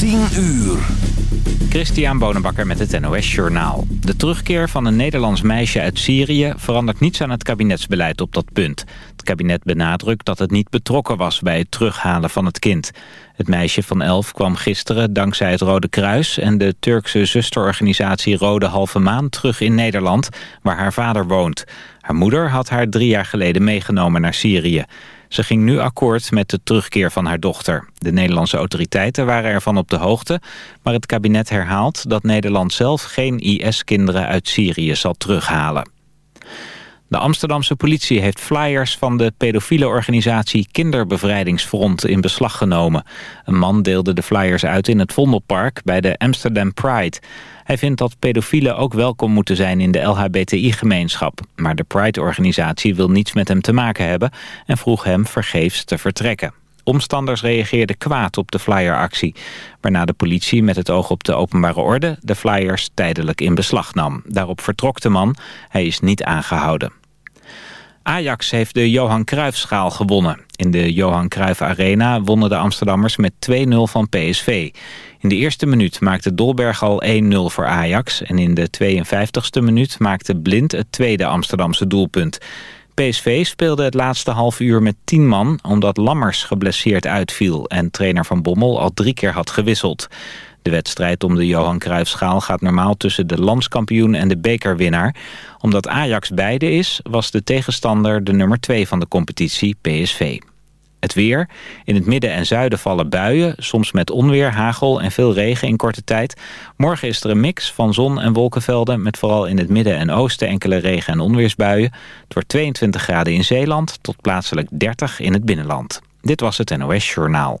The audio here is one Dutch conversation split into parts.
10 uur. Christian Bonenbakker met het NOS Journaal. De terugkeer van een Nederlands meisje uit Syrië verandert niets aan het kabinetsbeleid op dat punt. Het kabinet benadrukt dat het niet betrokken was bij het terughalen van het kind. Het meisje van elf kwam gisteren dankzij het Rode Kruis en de Turkse zusterorganisatie Rode Halve Maan terug in Nederland, waar haar vader woont. Haar moeder had haar drie jaar geleden meegenomen naar Syrië. Ze ging nu akkoord met de terugkeer van haar dochter. De Nederlandse autoriteiten waren ervan op de hoogte... maar het kabinet herhaalt dat Nederland zelf geen IS-kinderen uit Syrië zal terughalen. De Amsterdamse politie heeft flyers van de pedofiele organisatie Kinderbevrijdingsfront in beslag genomen. Een man deelde de flyers uit in het Vondelpark bij de Amsterdam Pride. Hij vindt dat pedofielen ook welkom moeten zijn in de LHBTI-gemeenschap. Maar de Pride-organisatie wil niets met hem te maken hebben... en vroeg hem vergeefs te vertrekken. Omstanders reageerden kwaad op de flyeractie... waarna de politie met het oog op de openbare orde... de flyers tijdelijk in beslag nam. Daarop vertrok de man. Hij is niet aangehouden. Ajax heeft de Johan Cruijffschaal gewonnen. In de Johan Cruijff Arena wonnen de Amsterdammers met 2-0 van PSV. In de eerste minuut maakte Dolberg al 1-0 voor Ajax... en in de 52e minuut maakte Blind het tweede Amsterdamse doelpunt. PSV speelde het laatste half uur met 10 man... omdat Lammers geblesseerd uitviel... en trainer Van Bommel al drie keer had gewisseld. De wedstrijd om de Johan Cruijffschaal gaat normaal tussen de landskampioen en de bekerwinnaar. Omdat Ajax beide is, was de tegenstander de nummer 2 van de competitie, PSV. Het weer. In het midden en zuiden vallen buien, soms met onweer, hagel en veel regen in korte tijd. Morgen is er een mix van zon en wolkenvelden... met vooral in het midden en oosten enkele regen- en onweersbuien. Het wordt 22 graden in Zeeland tot plaatselijk 30 in het binnenland. Dit was het NOS Journaal.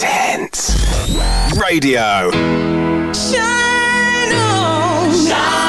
Intense radio. Shine on. Let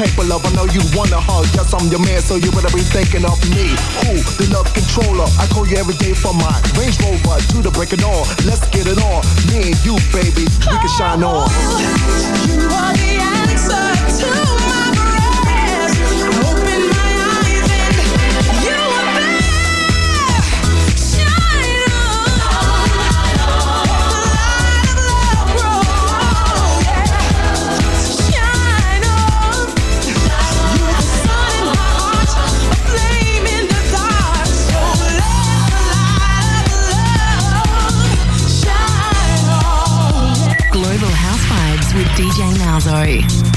Of love, I know you wanna hug. Yes, I'm your man, so you better be thinking of me. Who? The love controller. I call you every day for my Range Rover to the break it on. Let's get it on. Me and you, baby, we can shine on. You are the answer to my Malzo.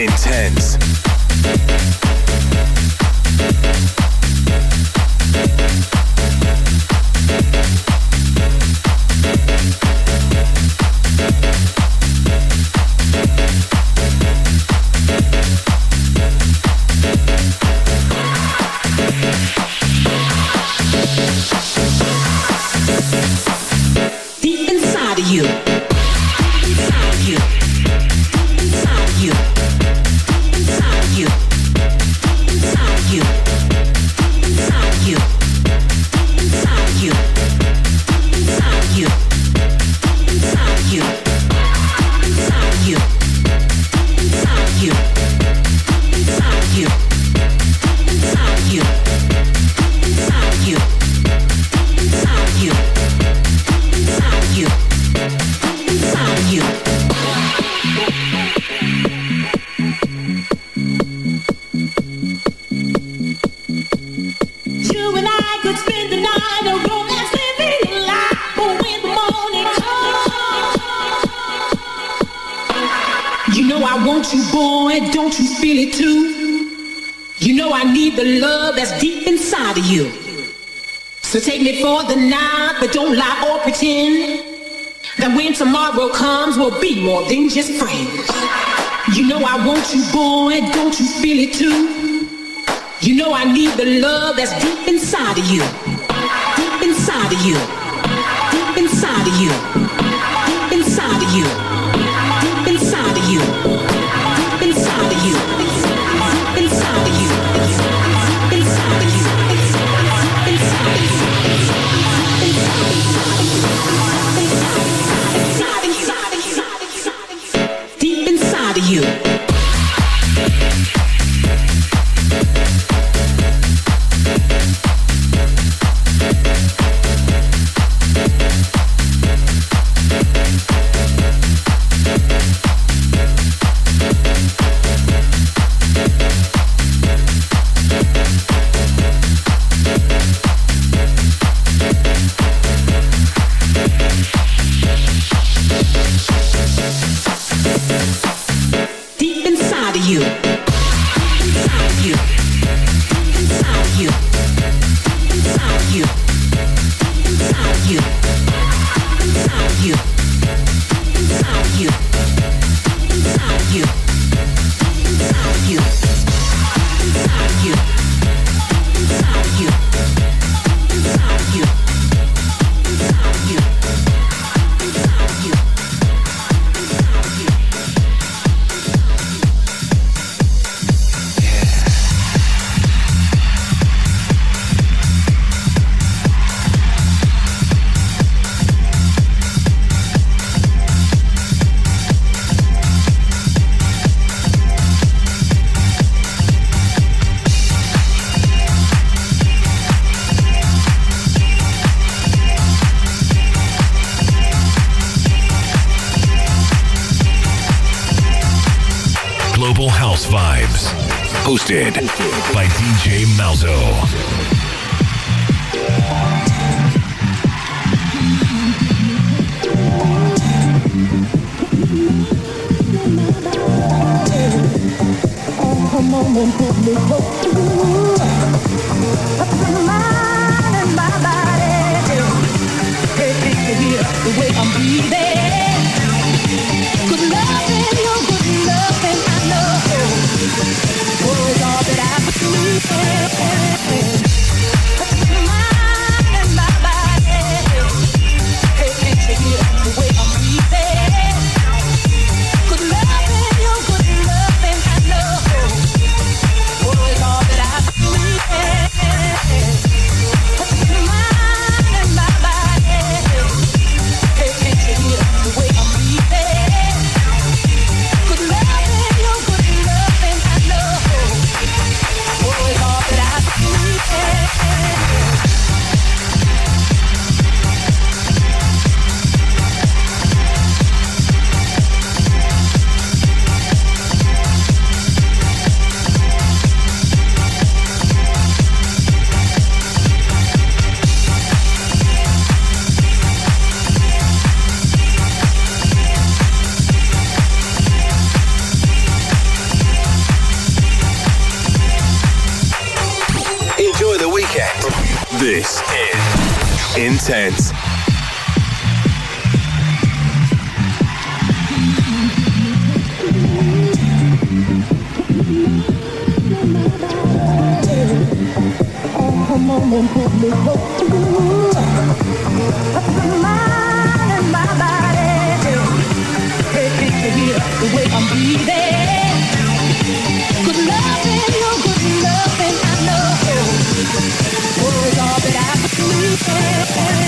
intense. will be more than just friends. You know I want you, boy, don't you feel it too? You know I need the love that's deep inside of you. Deep inside of you. Deep inside of you.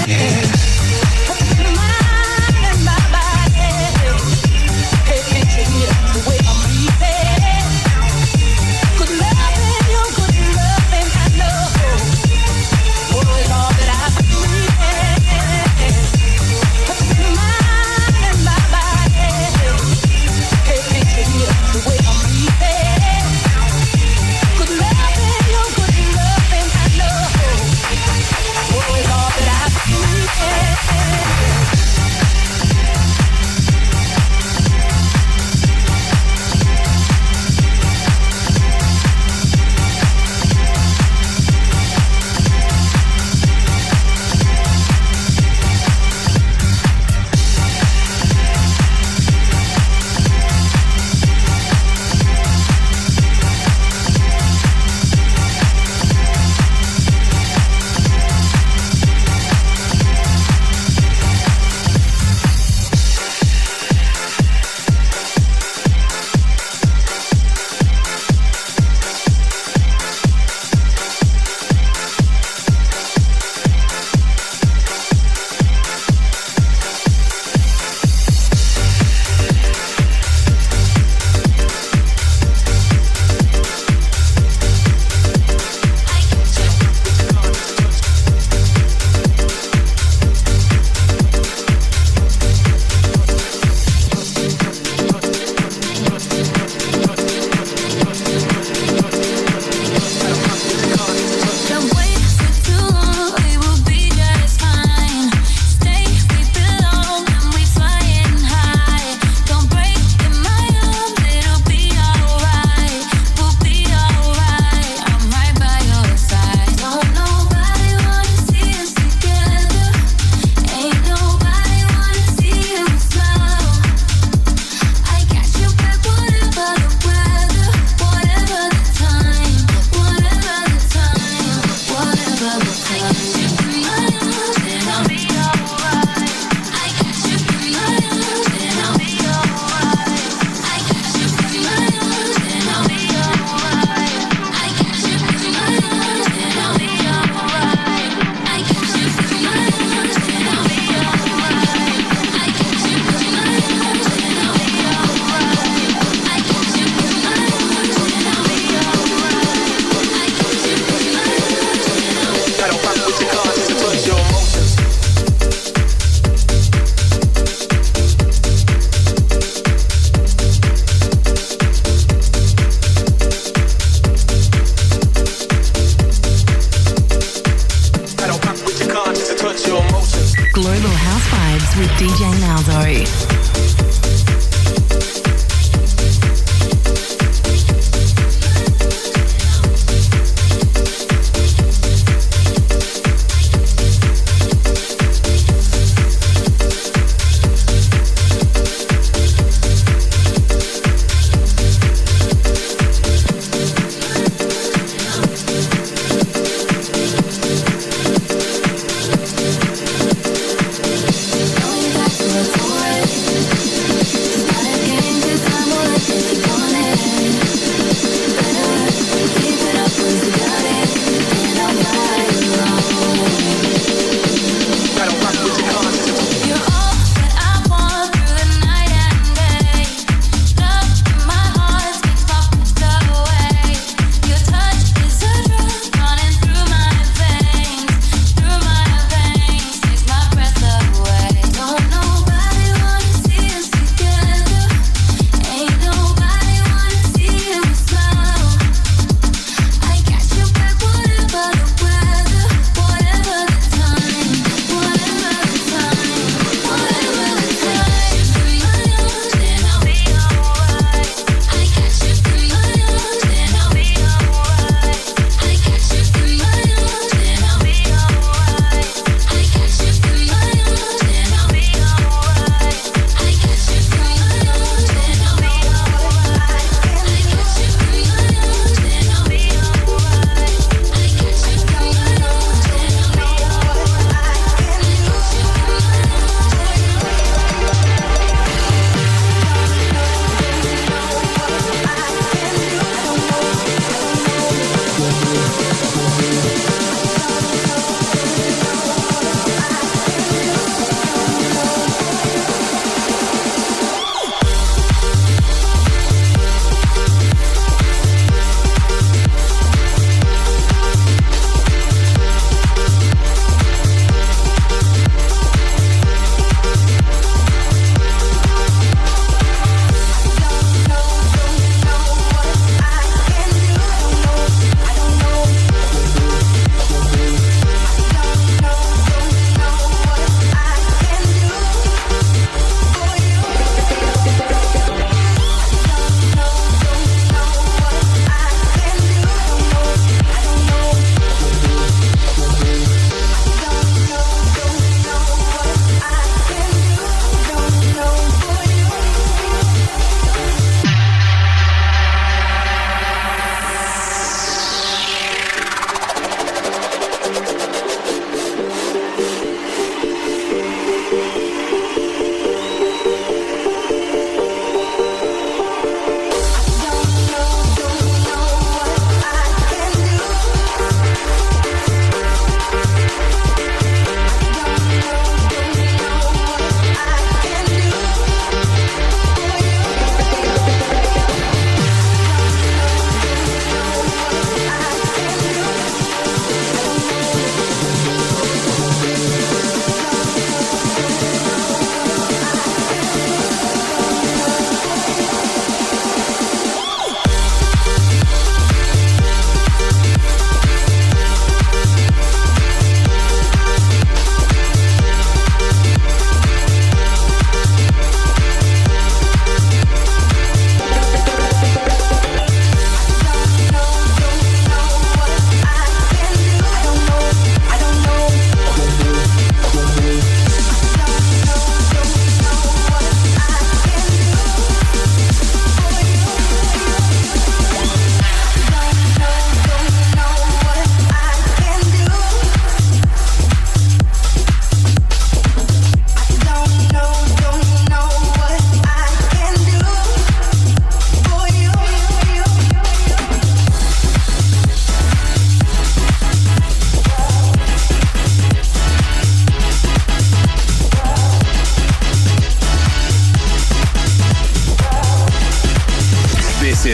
I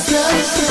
It's love.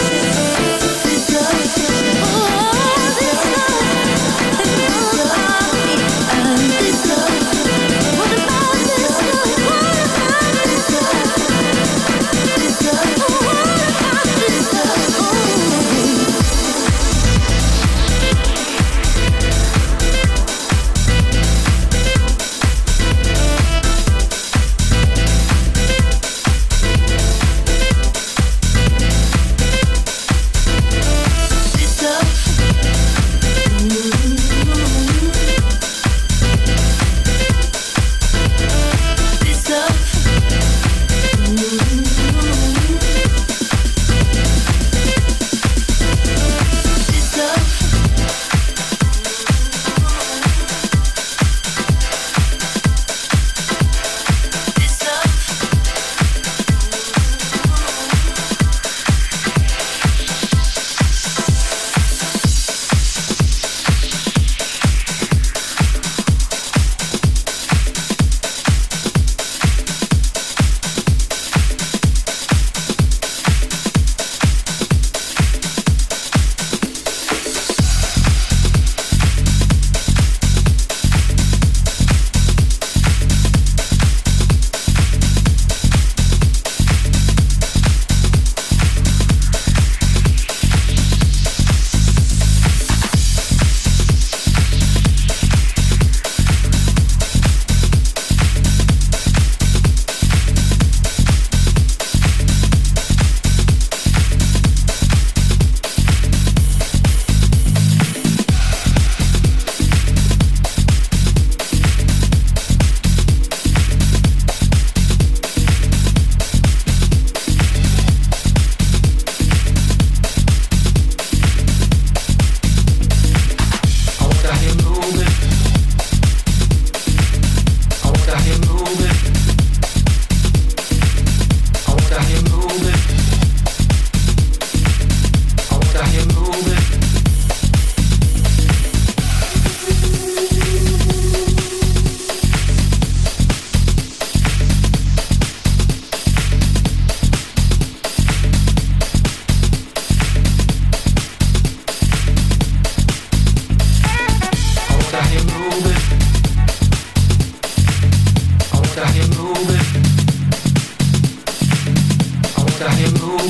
Ik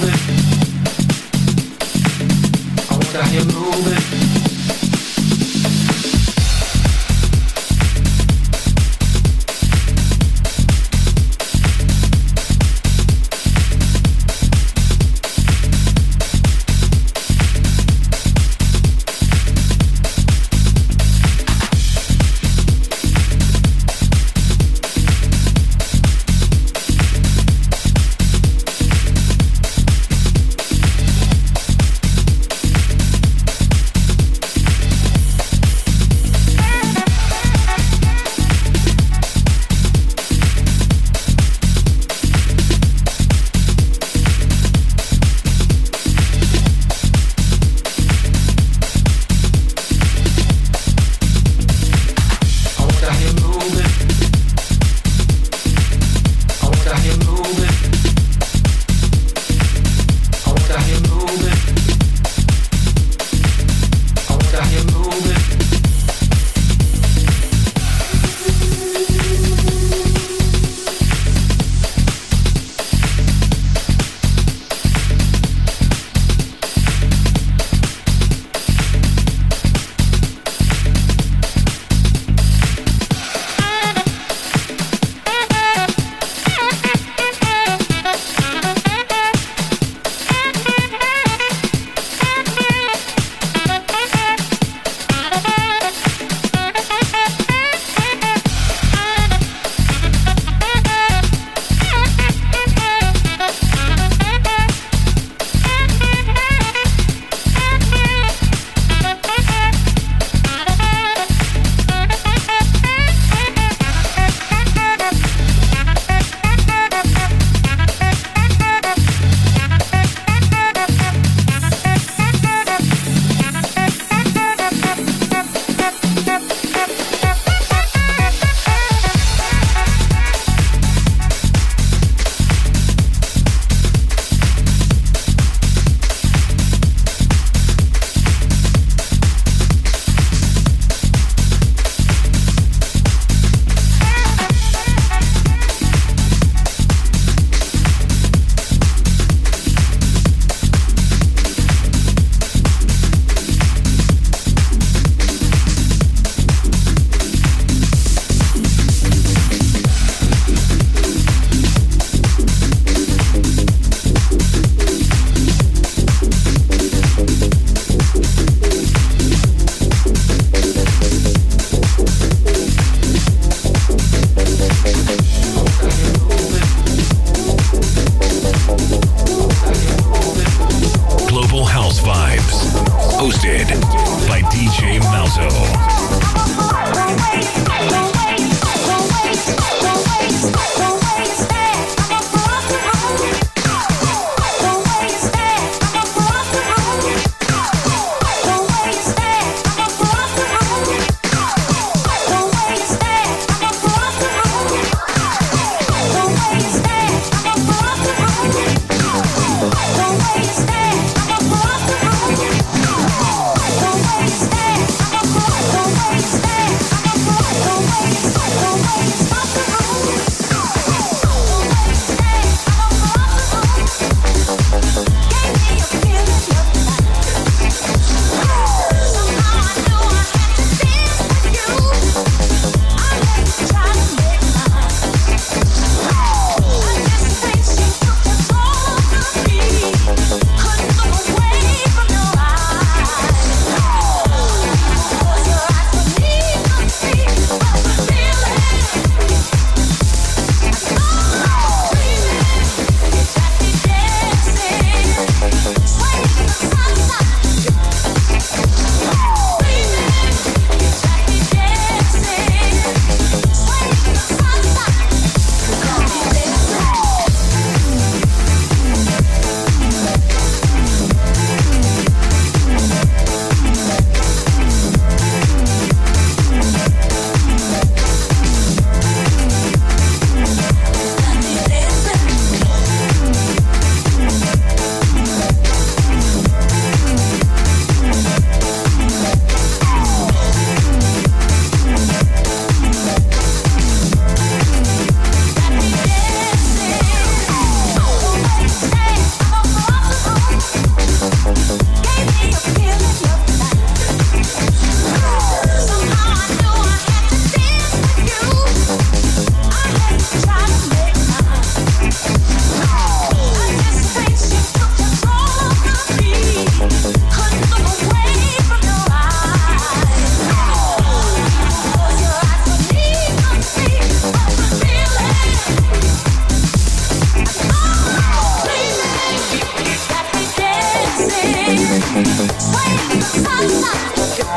I wonder how move.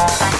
Bye.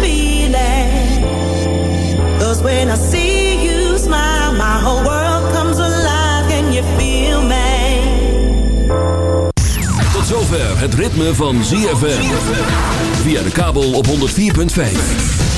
Feeling. 'Cause when I see you smile, my whole world comes alive. Can you feel me? Tot zover het ritme van ZFM. Via de kabel op 104.5.